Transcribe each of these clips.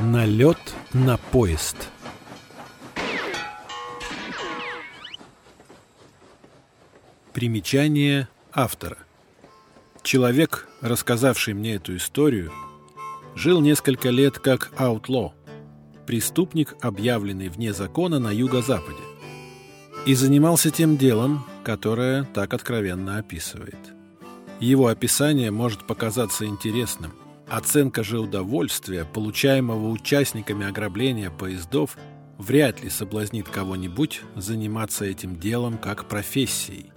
Налет на поезд. Примечание автора. Человек, рассказавший мне эту историю, жил несколько лет как аутло, преступник, объявленный вне закона на юго-западе, и занимался тем делом, которое так откровенно описывает. Его описание может показаться интересным. Оценка же удовольствия, получаемого участниками ограбления поездов, вряд ли соблазнит кого-нибудь заниматься этим делом как профессией.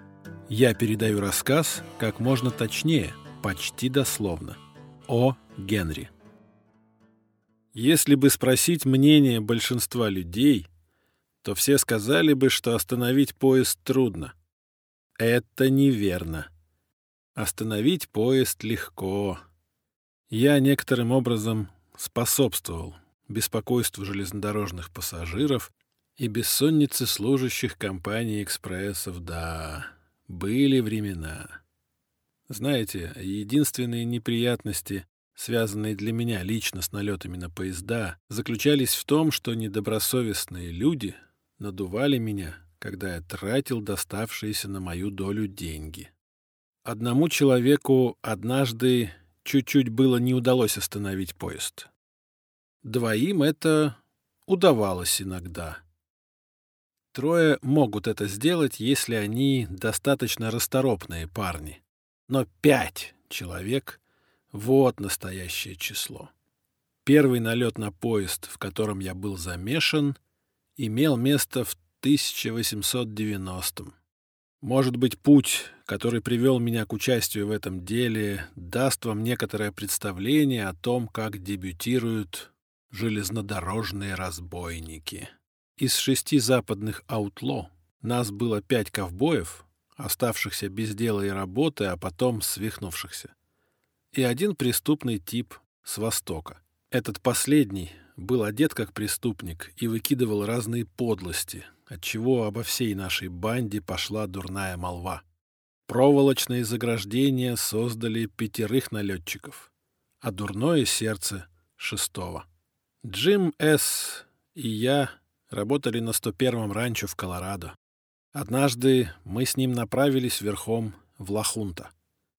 Я передаю рассказ как можно точнее, почти дословно. О. Генри. Если бы спросить мнение большинства людей, то все сказали бы, что остановить поезд трудно. Это неверно. Остановить поезд легко. Я некоторым образом способствовал беспокойству железнодорожных пассажиров и бессоннице служащих компаний экспрессов, да, были времена. Знаете, единственные неприятности, связанные для меня лично с налетами на поезда, заключались в том, что недобросовестные люди надували меня, когда я тратил доставшиеся на мою долю деньги. Одному человеку однажды чуть-чуть было не удалось остановить поезд. Двоим это удавалось иногда. Трое могут это сделать, если они достаточно расторопные парни. Но пять человек — вот настоящее число. Первый налет на поезд, в котором я был замешан, имел место в 1890-м. Может быть, путь, который привел меня к участию в этом деле, даст вам некоторое представление о том, как дебютируют железнодорожные разбойники. Из шести западных аутло нас было пять ковбоев, оставшихся без дела и работы, а потом свихнувшихся, и один преступный тип с Востока. Этот последний был одет как преступник и выкидывал разные подлости — отчего обо всей нашей банде пошла дурная молва. Проволочные заграждения создали пятерых налетчиков, а дурное сердце — шестого. Джим С. и я работали на 101-м ранчо в Колорадо. Однажды мы с ним направились верхом в Лахунта.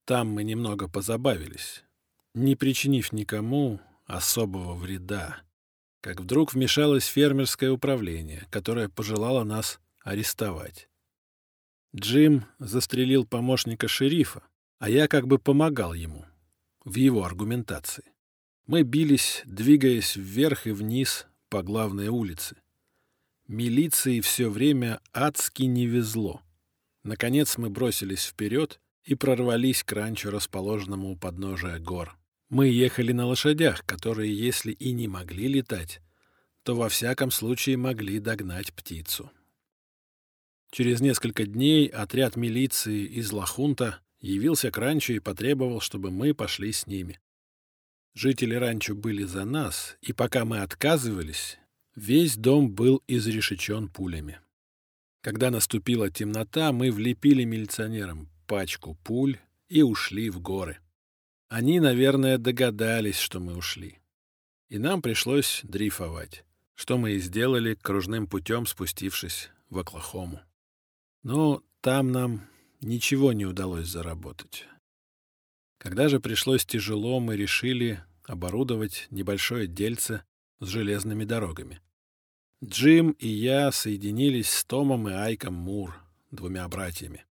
Там мы немного позабавились, не причинив никому особого вреда как вдруг вмешалось фермерское управление, которое пожелало нас арестовать. Джим застрелил помощника шерифа, а я как бы помогал ему в его аргументации. Мы бились, двигаясь вверх и вниз по главной улице. Милиции все время адски не везло. Наконец мы бросились вперед и прорвались к ранчо, расположенному у подножия гор. Мы ехали на лошадях, которые, если и не могли летать, то во всяком случае могли догнать птицу. Через несколько дней отряд милиции из Лахунта явился к ранчо и потребовал, чтобы мы пошли с ними. Жители ранчо были за нас, и пока мы отказывались, весь дом был изрешечен пулями. Когда наступила темнота, мы влепили милиционерам пачку пуль и ушли в горы. Они, наверное, догадались, что мы ушли. И нам пришлось дрейфовать, что мы и сделали кружным путем, спустившись в Оклахому. Но там нам ничего не удалось заработать. Когда же пришлось тяжело, мы решили оборудовать небольшое дельце с железными дорогами. Джим и я соединились с Томом и Айком Мур, двумя братьями.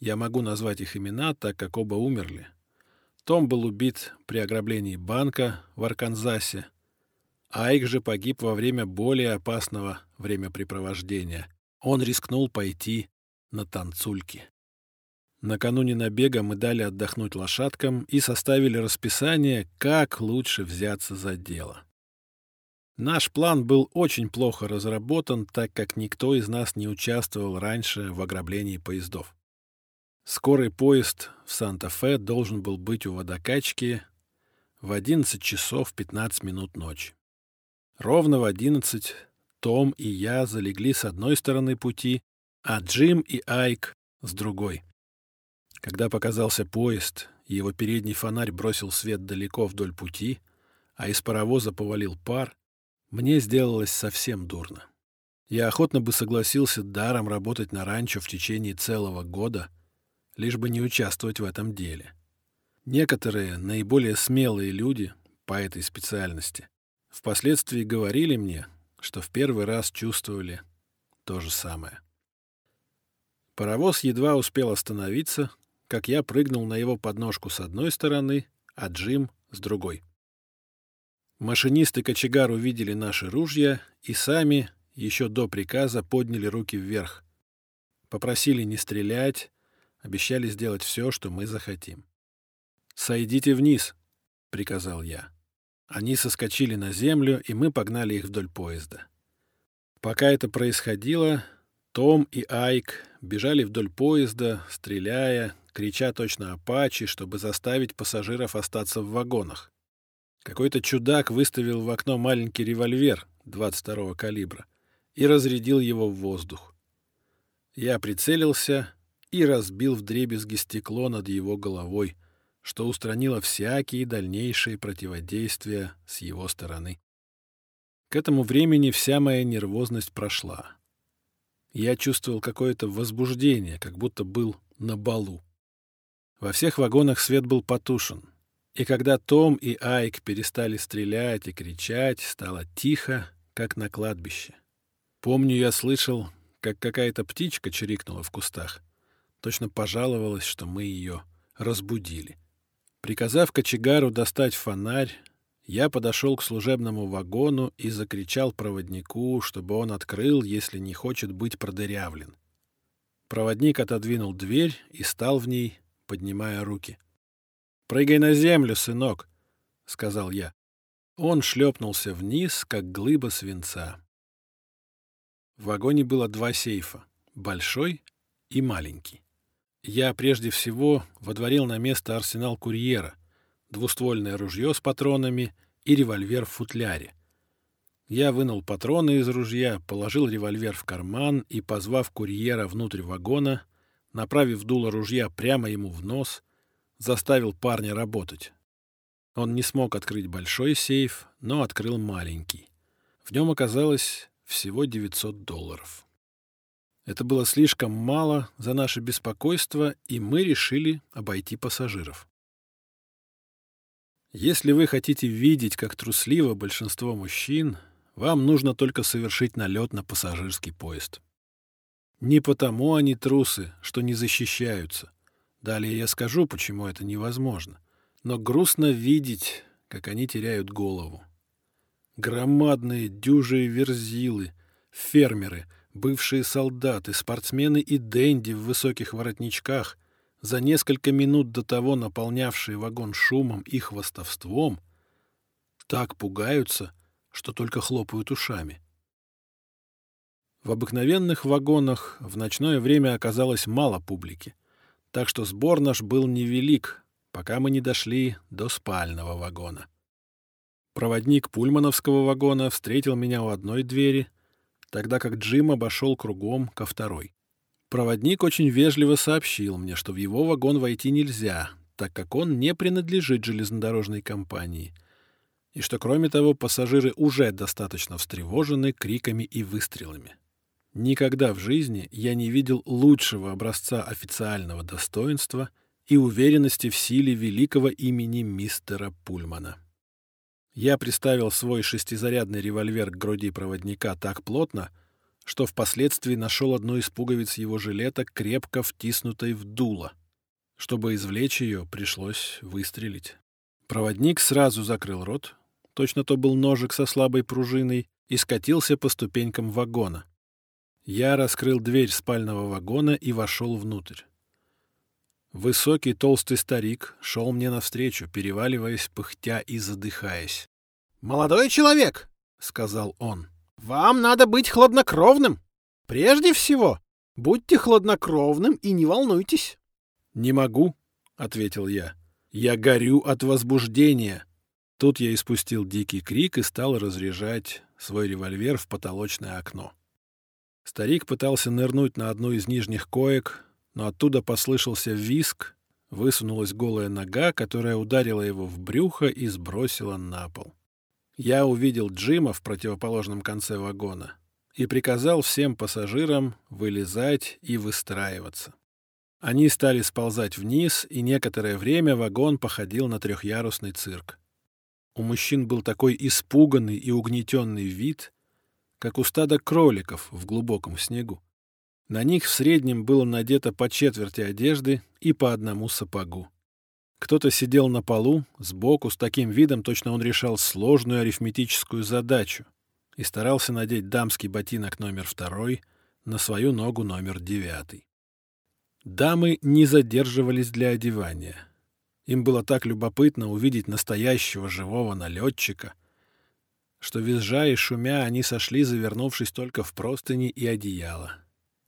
Я могу назвать их имена, так как оба умерли, том был убит при ограблении банка в Арканзасе. Айк же погиб во время более опасного времяпрепровождения. Он рискнул пойти на танцульки. Накануне набега мы дали отдохнуть лошадкам и составили расписание, как лучше взяться за дело. Наш план был очень плохо разработан, так как никто из нас не участвовал раньше в ограблении поездов. Скорый поезд в Санта-Фе должен был быть у водокачки в 11 часов 15 минут ночи. Ровно в 11 Том и я залегли с одной стороны пути, а Джим и Айк — с другой. Когда показался поезд, его передний фонарь бросил свет далеко вдоль пути, а из паровоза повалил пар, Мне сделалось совсем дурно. Я охотно бы согласился даром работать на ранчо в течение целого года, лишь бы не участвовать в этом деле. Некоторые наиболее смелые люди по этой специальности впоследствии говорили мне, что в первый раз чувствовали то же самое. Паровоз едва успел остановиться, как я прыгнул на его подножку с одной стороны, а Джим — с другой. Машинист и кочегар увидели наши ружья и сами, еще до приказа, подняли руки вверх. Попросили не стрелять, обещали сделать все, что мы захотим. «Сойдите вниз», — приказал я. Они соскочили на землю, и мы погнали их вдоль поезда. Пока это происходило, том и Айк бежали вдоль поезда, стреляя, крича точно апачи, чтобы заставить пассажиров остаться в вагонах. Какой-то чудак выставил в окно маленький револьвер 22-го калибра и разрядил его в воздух. Я прицелился и разбил вдребезги стекло над его головой, что устранило всякие дальнейшие противодействия с его стороны. К этому времени вся моя нервозность прошла. Я чувствовал какое-то возбуждение, как будто был на балу. Во всех вагонах свет был потушен. И когда Том и Айк перестали стрелять и кричать, стало тихо, как на кладбище. Помню, я слышал, как какая-то птичка чирикнула в кустах. Точно пожаловалась, что мы ее разбудили. Приказав кочегару достать фонарь, я подошел к служебному вагону и закричал проводнику, чтобы он открыл, если не хочет быть продырявлен. Проводник отодвинул дверь и стал в ней, поднимая руки. «Прыгай на землю, сынок!» — сказал я. Он шлепнулся вниз, как глыба свинца. В вагоне было два сейфа — большой и маленький. Я прежде всего водворил на место арсенал курьера — двуствольное ружье с патронами и револьвер в футляре. Я вынул патроны из ружья, положил револьвер в карман и, позвав курьера внутрь вагона, направив дуло ружья прямо ему в нос, заставил парня работать. Он не смог открыть большой сейф, но открыл маленький. В нем оказалось всего 900 долларов. Это было слишком мало за наше беспокойство, и мы решили обойти пассажиров. Если вы хотите видеть, как трусливо большинство мужчин, вам нужно только совершить налет на пассажирский поезд. Не потому они трусы, что не защищаются. Далее я скажу, почему это невозможно. Но грустно видеть, как они теряют голову. Громадные дюжие верзилы, фермеры, бывшие солдаты, спортсмены и денди в высоких воротничках — за несколько минут до того наполнявшие вагон шумом и хвостовством, так пугаются, что только хлопают ушами. В обыкновенных вагонах в ночное время оказалось мало публики, так что сбор наш был невелик, пока мы не дошли до спального вагона. Проводник пульмановского вагона встретил меня у одной двери, тогда как Джим обошел кругом ко второй. Проводник очень вежливо сообщил мне, что в его вагон войти нельзя, так как он не принадлежит железнодорожной компании, и что, кроме того, пассажиры уже достаточно встревожены криками и выстрелами. Никогда в жизни я не видел лучшего образца официального достоинства и уверенности в силе великого имени мистера Пульмана. Я приставил свой шестизарядный револьвер к груди проводника так плотно, что впоследствии нашел одну из пуговиц его жилета, крепко втиснутой в дуло. Чтобы извлечь ее, пришлось выстрелить. Проводник сразу закрыл рот, точно то был ножик со слабой пружиной, и скатился по ступенькам вагона. Я раскрыл дверь спального вагона и вошел внутрь. Высокий толстый старик шел мне навстречу, переваливаясь, пыхтя и задыхаясь. «Молодой человек!» — сказал он. Вам надо быть хладнокровным. Прежде всего, будьте хладнокровным и не волнуйтесь. — Не могу, — ответил я. — Я горю от возбуждения. Тут я испустил дикий крик и стал разряжать свой револьвер в потолочное окно. Старик пытался нырнуть на одну из нижних коек, но оттуда послышался виск, высунулась голая нога, которая ударила его в брюхо и сбросила на пол. Я увидел Джима в противоположном конце вагона и приказал всем пассажирам вылезать и выстраиваться. Они стали сползать вниз, и некоторое время вагон походил на трехъярусный цирк. У мужчин был такой испуганный и угнетенный вид, как у стада кроликов в глубоком снегу. На них в среднем было надето по четверти одежды и по одному сапогу. Кто-то сидел на полу, сбоку, с таким видом, точно он решал сложную арифметическую задачу и старался надеть дамский ботинок номер второй на свою ногу номер девятый. Дамы не задерживались для одевания. Им было так любопытно увидеть настоящего живого налетчика, что, визжа и шумя, они сошли, завернувшись только в простыни и одеяло.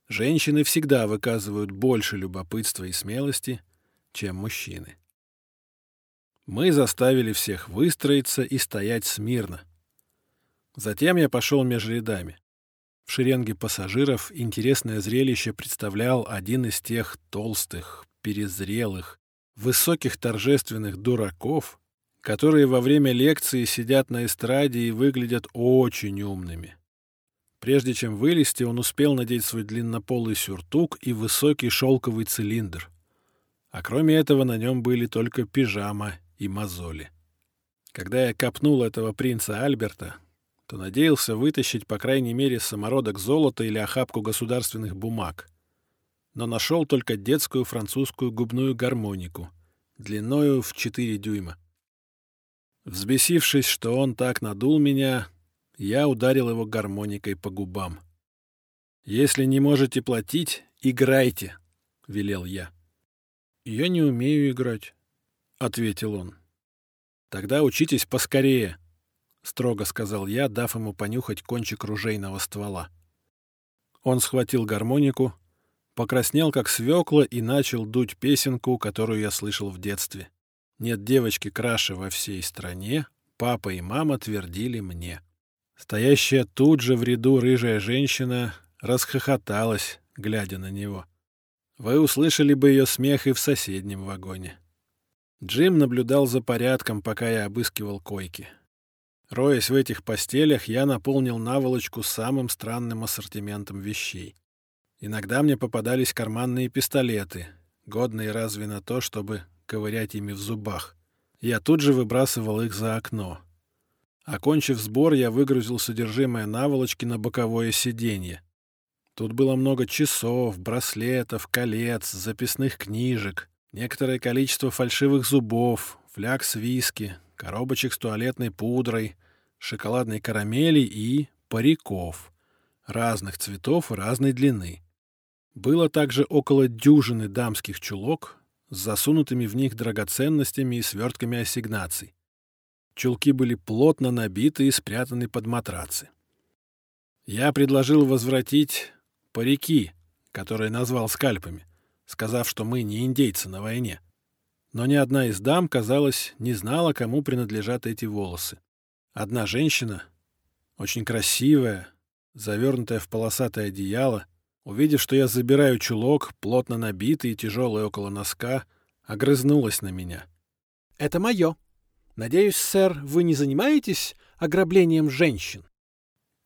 Женщины всегда выказывают больше любопытства и смелости, чем мужчины. Мы заставили всех выстроиться и стоять смирно. Затем я пошел между рядами. В шеренге пассажиров интересное зрелище представлял один из тех толстых, перезрелых, высоких торжественных дураков, которые во время лекции сидят на эстраде и выглядят очень умными. Прежде чем вылезти, он успел надеть свой длиннополый сюртук и высокий шелковый цилиндр. А кроме этого на нем были только пижама и мозоли. Когда я копнул этого принца Альберта, то надеялся вытащить, по крайней мере, самородок золота или охапку государственных бумаг. Но нашел только детскую французскую губную гармонику, длиною в 4 дюйма. Взбесившись, что он так надул меня, я ударил его гармоникой по губам. «Если не можете платить, играйте», — велел я. «Я не умею играть», — ответил он. «Тогда учитесь поскорее», — строго сказал я, дав ему понюхать кончик ружейного ствола. Он схватил гармонику, покраснел как свекла и начал дуть песенку, которую я слышал в детстве. «Нет девочки краше во всей стране», папа и мама твердили мне. Стоящая тут же в ряду рыжая женщина расхохоталась, глядя на него. Вы услышали бы ее смех и в соседнем вагоне. Джим наблюдал за порядком, пока я обыскивал койки. Роясь в этих постелях, я наполнил наволочку самым странным ассортиментом вещей. Иногда мне попадались карманные пистолеты, годные разве на то, чтобы ковырять ими в зубах. Я тут же выбрасывал их за окно. Окончив сбор, я выгрузил содержимое наволочки на боковое сиденье. Тут было много часов, браслетов, колец, записных книжек, некоторое количество фальшивых зубов, фляг с виски, коробочек с туалетной пудрой, шоколадной карамели и париков разных цветов и разной длины. Было также около дюжины дамских чулок с засунутыми в них драгоценностями и свертками ассигнаций. Чулки были плотно набиты и спрятаны под матрацы. Я предложил возвратить парики, которые назвал скальпами, сказав, что мы не индейцы на войне. Но ни одна из дам, казалось, не знала, кому принадлежат эти волосы. Одна женщина, очень красивая, завернутая в полосатое одеяло, увидев, что я забираю чулок, плотно набитый и тяжелый около носка, огрызнулась на меня. — Это мое, Надеюсь, сэр, вы не занимаетесь ограблением женщин?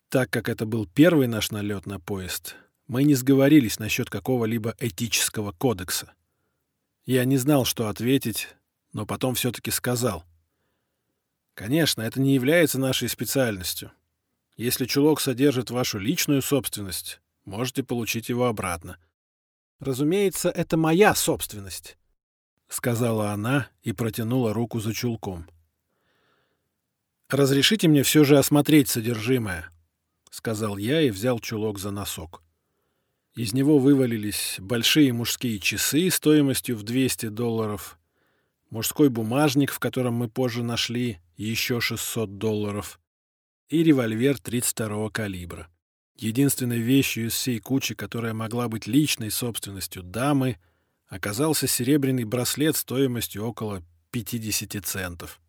Так как это был первый наш налет на поезд, мы не сговорились насчет какого-либо этического кодекса. Я не знал, что ответить, но потом все-таки сказал. Конечно, это не является нашей специальностью. Если чулок содержит вашу личную собственность, можете получить его обратно. Разумеется, это моя собственность, — сказала она и протянула руку за чулком. «Разрешите мне все же осмотреть содержимое», — сказал я и взял чулок за носок. Из него вывалились большие мужские часы стоимостью в 200 долларов, мужской бумажник, в котором мы позже нашли еще 600 долларов, и револьвер 32-го калибра. Единственной вещью из всей кучи, которая могла быть личной собственностью дамы, оказался серебряный браслет стоимостью около 50 центов.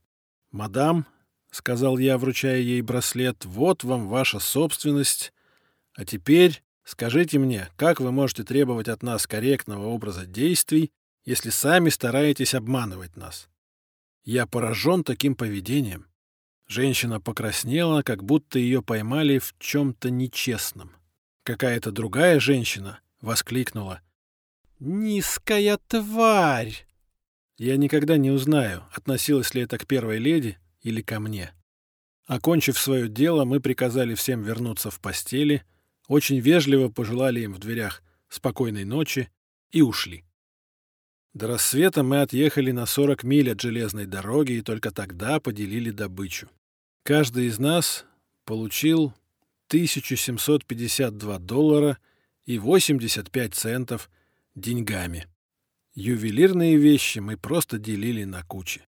Мадам — сказал я, вручая ей браслет, — вот вам ваша собственность. А теперь скажите мне, как вы можете требовать от нас корректного образа действий, если сами стараетесь обманывать нас? Я поражен таким поведением. Женщина покраснела, как будто ее поймали в чем-то нечестном. Какая-то другая женщина воскликнула. «Низкая тварь!» Я никогда не узнаю, относилась ли это к первой леди или ко мне. Окончив свое дело, мы приказали всем вернуться в постели, очень вежливо пожелали им в дверях спокойной ночи и ушли. До рассвета мы отъехали на 40 миль от железной дороги и только тогда поделили добычу. Каждый из нас получил 1752 доллара и 85 центов деньгами. Ювелирные вещи мы просто делили на кучи.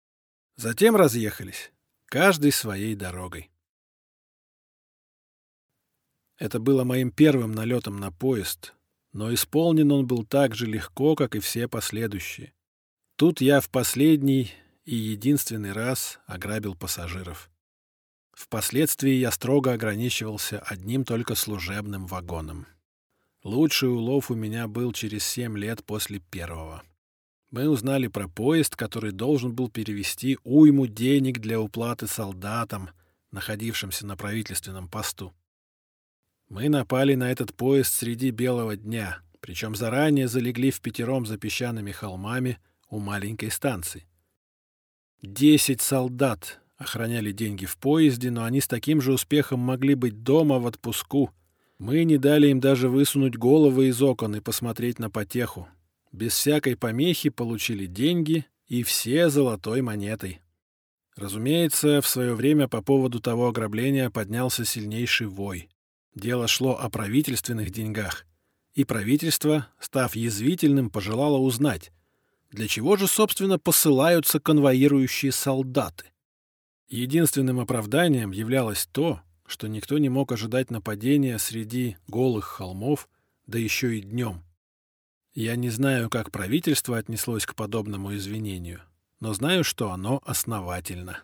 Затем разъехались, каждый своей дорогой. Это было моим первым налетом на поезд, но исполнен он был так же легко, как и все последующие. Тут я в последний и единственный раз ограбил пассажиров. Впоследствии я строго ограничивался одним только служебным вагоном. Лучший улов у меня был через семь лет после первого. Мы узнали про поезд, который должен был перевести уйму денег для уплаты солдатам, находившимся на правительственном посту. Мы напали на этот поезд среди белого дня, причем заранее залегли в пятером за песчаными холмами у маленькой станции. Десять солдат охраняли деньги в поезде, но они с таким же успехом могли быть дома в отпуску. Мы не дали им даже высунуть головы из окон и посмотреть на потеху. Без всякой помехи получили деньги и все золотой монетой. Разумеется, в свое время по поводу того ограбления поднялся сильнейший вой. Дело шло о правительственных деньгах. И правительство, став язвительным, пожелало узнать, для чего же, собственно, посылаются конвоирующие солдаты. Единственным оправданием являлось то, что никто не мог ожидать нападения среди голых холмов, да еще и днем. Я не знаю, как правительство отнеслось к подобному извинению, но знаю, что оно основательно.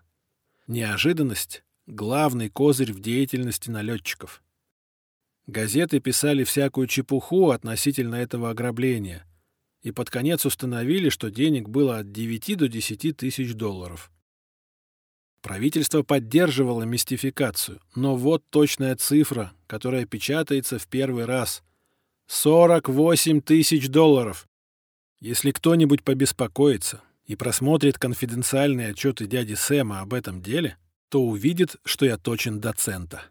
Неожиданность — главный козырь в деятельности налетчиков. Газеты писали всякую чепуху относительно этого ограбления и под конец установили, что денег было от 9 до 10 тысяч долларов. Правительство поддерживало мистификацию, но вот точная цифра, которая печатается в первый раз. 48 тысяч долларов. Если кто-нибудь побеспокоится и просмотрит конфиденциальные отчеты дяди Сэма об этом деле, то увидит, что я точен до цента.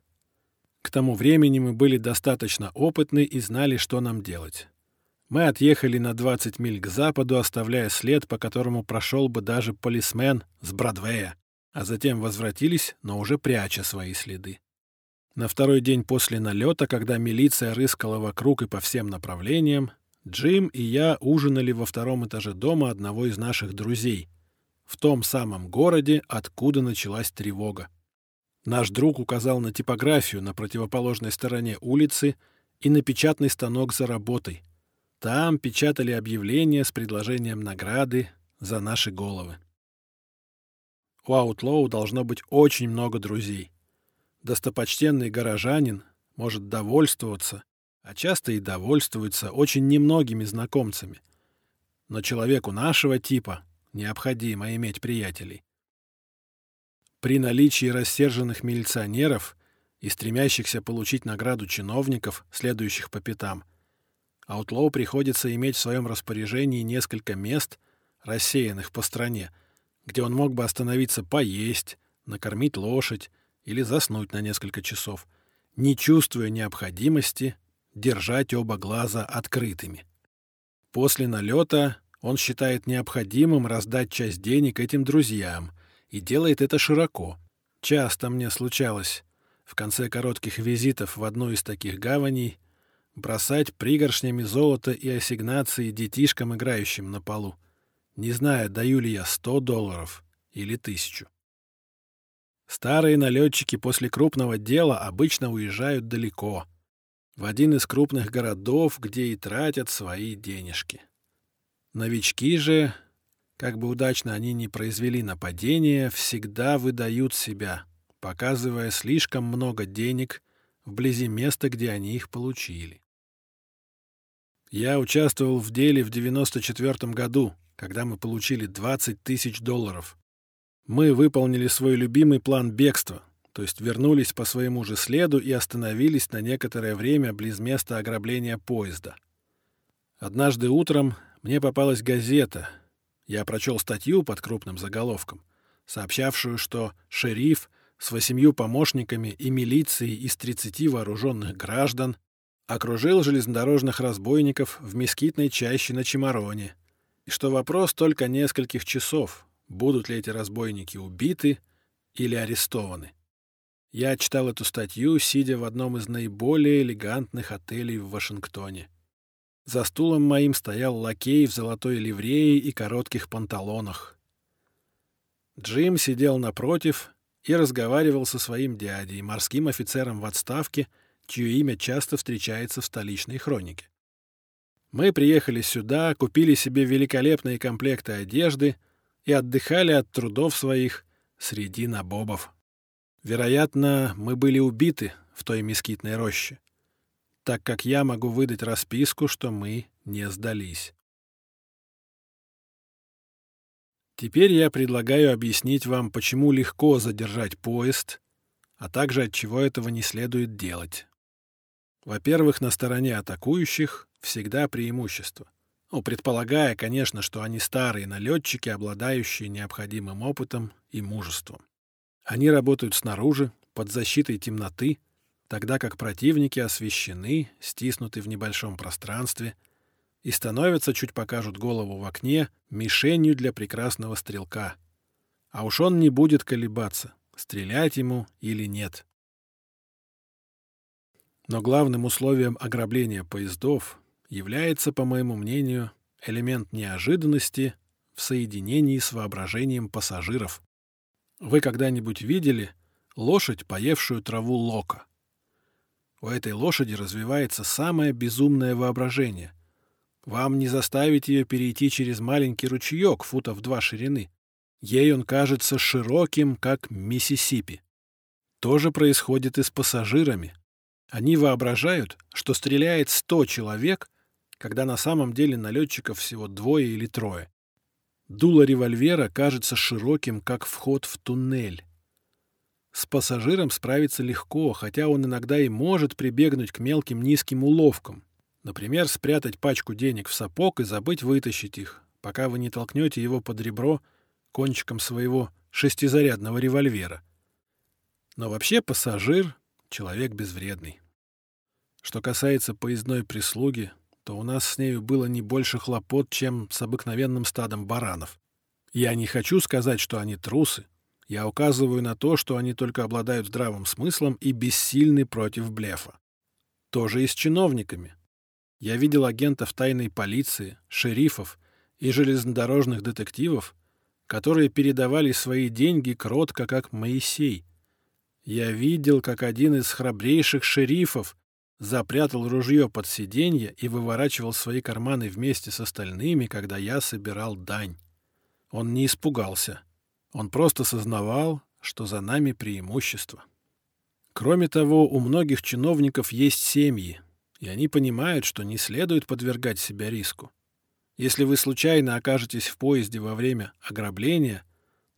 К тому времени мы были достаточно опытны и знали, что нам делать. Мы отъехали на 20 миль к западу, оставляя след, по которому прошел бы даже полисмен с Бродвея, а затем возвратились, но уже пряча свои следы. На второй день после налета, когда милиция рыскала вокруг и по всем направлениям, Джим и я ужинали во втором этаже дома одного из наших друзей, в том самом городе, откуда началась тревога. Наш друг указал на типографию на противоположной стороне улицы и на печатный станок за работой. Там печатали объявления с предложением награды за наши головы. У Аутлоу должно быть очень много друзей достопочтенный горожанин может довольствоваться, а часто и довольствуется очень немногими знакомцами. Но человеку нашего типа необходимо иметь приятелей. При наличии рассерженных милиционеров и стремящихся получить награду чиновников, следующих по пятам, Аутлоу приходится иметь в своем распоряжении несколько мест, рассеянных по стране, где он мог бы остановиться поесть, накормить лошадь, или заснуть на несколько часов, не чувствуя необходимости держать оба глаза открытыми. После налета он считает необходимым раздать часть денег этим друзьям и делает это широко. Часто мне случалось в конце коротких визитов в одну из таких гаваней бросать пригоршнями золота и ассигнации детишкам, играющим на полу, не зная, даю ли я сто долларов или тысячу. Старые налетчики после крупного дела обычно уезжают далеко, в один из крупных городов, где и тратят свои денежки. Новички же, как бы удачно они ни произвели нападение, всегда выдают себя, показывая слишком много денег вблизи места, где они их получили. Я участвовал в деле в 94 году, когда мы получили 20 тысяч долларов. Мы выполнили свой любимый план бегства, то есть вернулись по своему же следу и остановились на некоторое время близ места ограбления поезда. Однажды утром мне попалась газета. Я прочел статью под крупным заголовком, сообщавшую, что шериф с восемью помощниками и милицией из 30 вооруженных граждан окружил железнодорожных разбойников в мескитной чаще на Чемароне, и что вопрос только нескольких часов, будут ли эти разбойники убиты или арестованы. Я читал эту статью, сидя в одном из наиболее элегантных отелей в Вашингтоне. За стулом моим стоял лакей в золотой ливрее и коротких панталонах. Джим сидел напротив и разговаривал со своим дядей, морским офицером в отставке, чье имя часто встречается в столичной хронике. Мы приехали сюда, купили себе великолепные комплекты одежды и отдыхали от трудов своих среди набобов. Вероятно, мы были убиты в той мескитной роще, так как я могу выдать расписку, что мы не сдались. Теперь я предлагаю объяснить вам, почему легко задержать поезд, а также от чего этого не следует делать. Во-первых, на стороне атакующих всегда преимущество. Ну, предполагая, конечно, что они старые налетчики, обладающие необходимым опытом и мужеством. Они работают снаружи, под защитой темноты, тогда как противники освещены, стиснуты в небольшом пространстве и становятся, чуть покажут голову в окне, мишенью для прекрасного стрелка. А уж он не будет колебаться, стрелять ему или нет. Но главным условием ограбления поездов является, по моему мнению, элемент неожиданности в соединении с воображением пассажиров. Вы когда-нибудь видели лошадь, поевшую траву лока? У этой лошади развивается самое безумное воображение. Вам не заставить ее перейти через маленький ручеек футов два ширины. Ей он кажется широким, как Миссисипи. То же происходит и с пассажирами. Они воображают, что стреляет сто человек, когда на самом деле налетчиков всего двое или трое. Дуло револьвера кажется широким, как вход в туннель. С пассажиром справиться легко, хотя он иногда и может прибегнуть к мелким низким уловкам. Например, спрятать пачку денег в сапог и забыть вытащить их, пока вы не толкнете его под ребро кончиком своего шестизарядного револьвера. Но вообще пассажир — человек безвредный. Что касается поездной прислуги, то у нас с нею было не больше хлопот, чем с обыкновенным стадом баранов. Я не хочу сказать, что они трусы. Я указываю на то, что они только обладают здравым смыслом и бессильны против блефа. То же и с чиновниками. Я видел агентов тайной полиции, шерифов и железнодорожных детективов, которые передавали свои деньги кротко, как Моисей. Я видел, как один из храбрейших шерифов запрятал ружье под сиденье и выворачивал свои карманы вместе с остальными, когда я собирал дань. Он не испугался. Он просто сознавал, что за нами преимущество. Кроме того, у многих чиновников есть семьи, и они понимают, что не следует подвергать себя риску. Если вы случайно окажетесь в поезде во время ограбления,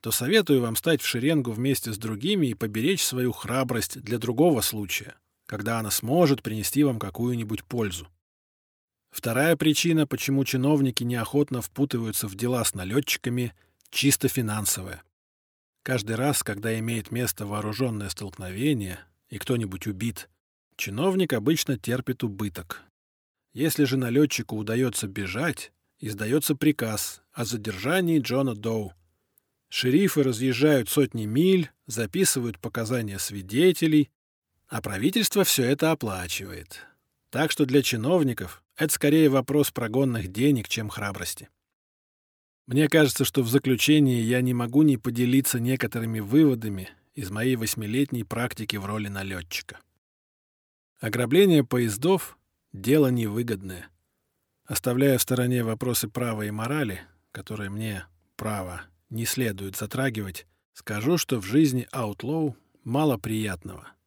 то советую вам стать в шеренгу вместе с другими и поберечь свою храбрость для другого случая когда она сможет принести вам какую-нибудь пользу. Вторая причина, почему чиновники неохотно впутываются в дела с налетчиками, чисто финансовая. Каждый раз, когда имеет место вооруженное столкновение и кто-нибудь убит, чиновник обычно терпит убыток. Если же налетчику удается бежать, издается приказ о задержании Джона Доу. Шерифы разъезжают сотни миль, записывают показания свидетелей а правительство все это оплачивает. Так что для чиновников это скорее вопрос прогонных денег, чем храбрости. Мне кажется, что в заключении я не могу не поделиться некоторыми выводами из моей восьмилетней практики в роли налетчика. Ограбление поездов — дело невыгодное. Оставляя в стороне вопросы права и морали, которые мне, право, не следует затрагивать, скажу, что в жизни Аутлоу мало приятного —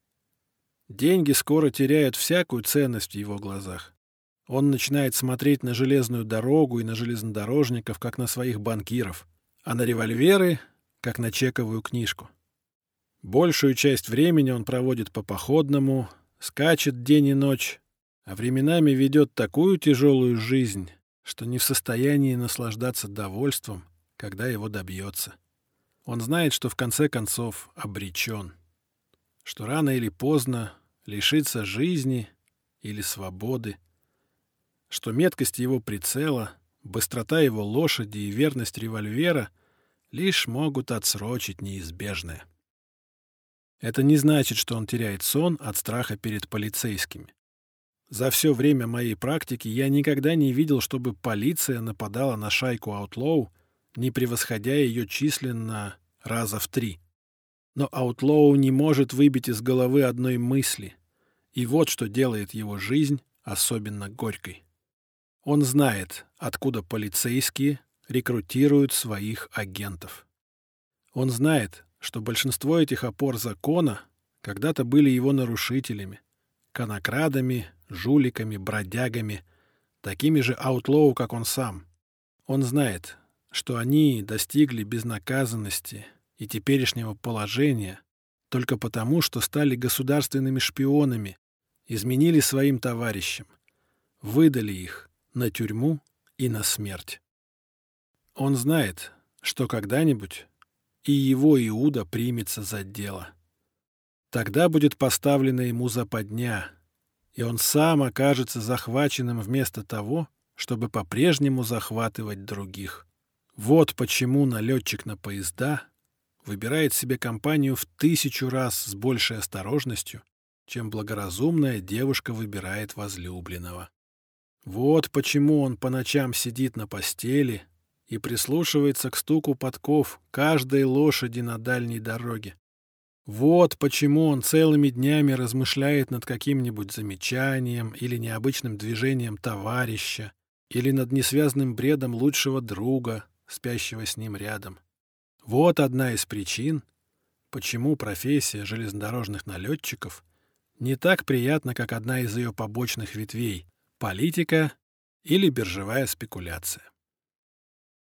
Деньги скоро теряют всякую ценность в его глазах. Он начинает смотреть на железную дорогу и на железнодорожников, как на своих банкиров, а на револьверы как на чековую книжку. Большую часть времени он проводит по походному, скачет день и ночь, а временами ведет такую тяжелую жизнь, что не в состоянии наслаждаться довольством, когда его добьется. Он знает, что в конце концов обречен, что рано или поздно лишится жизни или свободы, что меткость его прицела, быстрота его лошади и верность револьвера лишь могут отсрочить неизбежное. Это не значит, что он теряет сон от страха перед полицейскими. За все время моей практики я никогда не видел, чтобы полиция нападала на шайку Аутлоу, не превосходя ее численно раза в три. Но Аутлоу не может выбить из головы одной мысли. И вот что делает его жизнь особенно горькой. Он знает, откуда полицейские рекрутируют своих агентов. Он знает, что большинство этих опор закона когда-то были его нарушителями, конокрадами, жуликами, бродягами, такими же аутлоу, как он сам. Он знает, что они достигли безнаказанности и теперешнего положения только потому, что стали государственными шпионами, изменили своим товарищам, выдали их на тюрьму и на смерть. Он знает, что когда-нибудь и его Иуда примется за дело. Тогда будет поставлена ему западня, и он сам окажется захваченным вместо того, чтобы по-прежнему захватывать других. Вот почему налетчик на поезда выбирает себе компанию в тысячу раз с большей осторожностью, чем благоразумная девушка выбирает возлюбленного. Вот почему он по ночам сидит на постели и прислушивается к стуку подков каждой лошади на дальней дороге. Вот почему он целыми днями размышляет над каким-нибудь замечанием или необычным движением товарища, или над несвязным бредом лучшего друга, спящего с ним рядом. Вот одна из причин, почему профессия железнодорожных налетчиков не так приятна, как одна из ее побочных ветвей — политика или биржевая спекуляция.